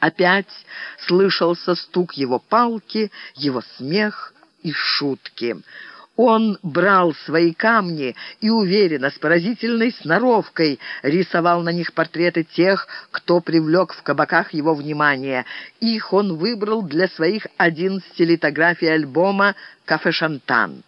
Опять слышался стук его палки, его смех и шутки. Он брал свои камни и уверенно, с поразительной сноровкой, рисовал на них портреты тех, кто привлек в кабаках его внимание. Их он выбрал для своих одиннадцати литографий альбома «Кафе Шантан».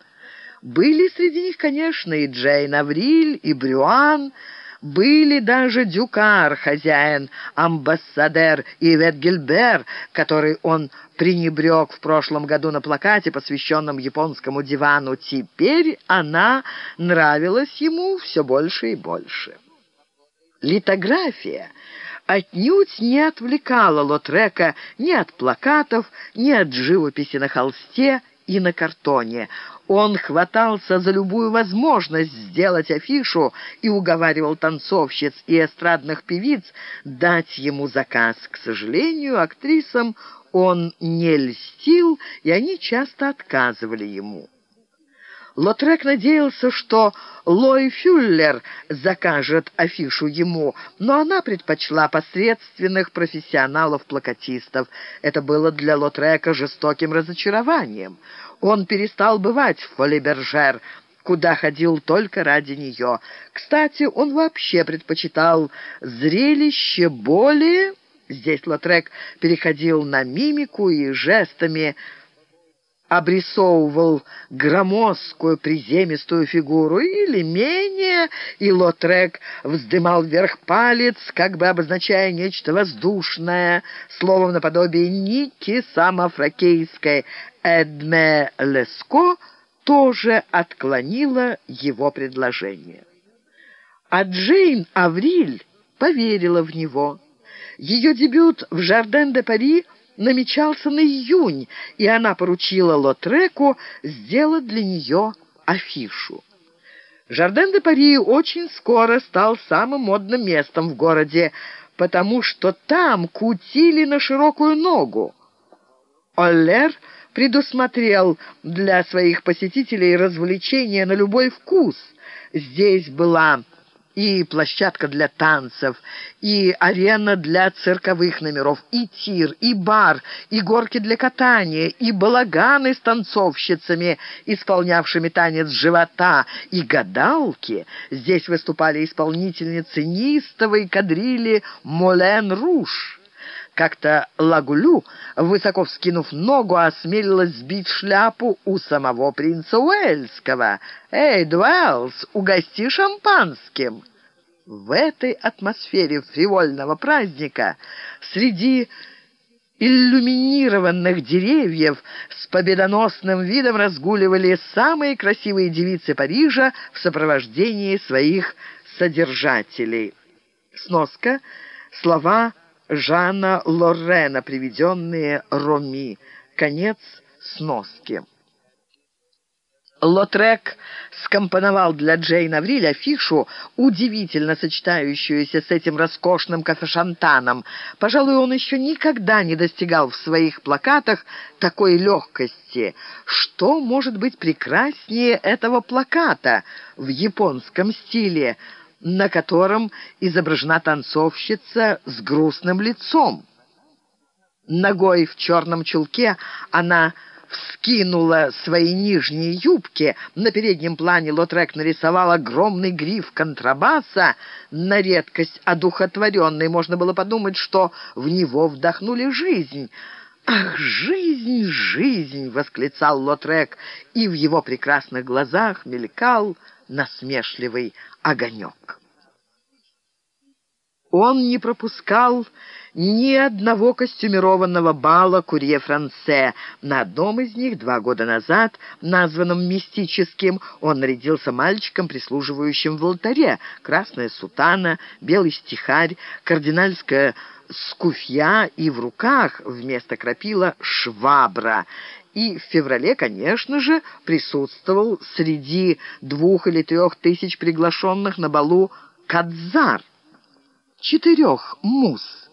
Были среди них, конечно, и Джейн Авриль, и Брюан, были даже Дюкар, хозяин, амбассадер и Ветгельбер, который он пренебрег в прошлом году на плакате, посвященном японскому дивану. Теперь она нравилась ему все больше и больше. Литография отнюдь не отвлекала Лотрека ни от плакатов, ни от живописи на холсте и на картоне. Он хватался за любую возможность сделать афишу и уговаривал танцовщиц и эстрадных певиц дать ему заказ. К сожалению, актрисам он не льстил, и они часто отказывали ему. Лотрек надеялся, что Лой Фюллер закажет афишу ему, но она предпочла посредственных профессионалов-плакатистов. Это было для Лотрека жестоким разочарованием. Он перестал бывать в Фолибержер, куда ходил только ради нее. Кстати, он вообще предпочитал зрелище более... Здесь Лотрек переходил на мимику и жестами обрисовывал громоздкую приземистую фигуру, или менее, и Лотрек вздымал вверх палец, как бы обозначая нечто воздушное, словом наподобие Ники самофракейской. Эдме Леско тоже отклонила его предложение. А Джейн Авриль поверила в него. Ее дебют в «Жарден-де-Пари» намечался на июнь, и она поручила Лотреку сделать для нее афишу. Жарден-де-Пари очень скоро стал самым модным местом в городе, потому что там кутили на широкую ногу. Оллер предусмотрел для своих посетителей развлечения на любой вкус. Здесь была и площадка для танцев, и арена для цирковых номеров, и тир, и бар, и горки для катания, и балаганы с танцовщицами, исполнявшими танец живота, и гадалки. Здесь выступали исполнительницы нистовой кадрили «Молен Руш». Как-то Лагулю, высоко вскинув ногу, осмелилась сбить шляпу у самого принца Уэльского. «Эй, Дуэллс, угости шампанским!» В этой атмосфере фривольного праздника среди иллюминированных деревьев с победоносным видом разгуливали самые красивые девицы Парижа в сопровождении своих содержателей. Сноска. Слова Жана Лорена, приведенные Роми. Конец сноски. Лотрек скомпоновал для Джейн Авриль афишу, удивительно сочетающуюся с этим роскошным кафешантаном. Пожалуй, он еще никогда не достигал в своих плакатах такой легкости. Что может быть прекраснее этого плаката в японском стиле – на котором изображена танцовщица с грустным лицом. Ногой в черном чулке она вскинула свои нижние юбки. На переднем плане Лотрек нарисовал огромный гриф контрабаса, на редкость одухотворенный. Можно было подумать, что в него вдохнули жизнь. «Ах, жизнь, жизнь!» — восклицал Лотрек, и в его прекрасных глазах мелькал насмешливый огонек. Он не пропускал ни одного костюмированного бала Курье-Франце. На одном из них два года назад, названном «Мистическим», он нарядился мальчиком, прислуживающим в алтаре. Красная сутана, белый стихарь, кардинальская скуфья и в руках вместо крапила швабра и в феврале, конечно же, присутствовал среди двух или трех тысяч приглашенных на балу Кадзар. Четырех мус.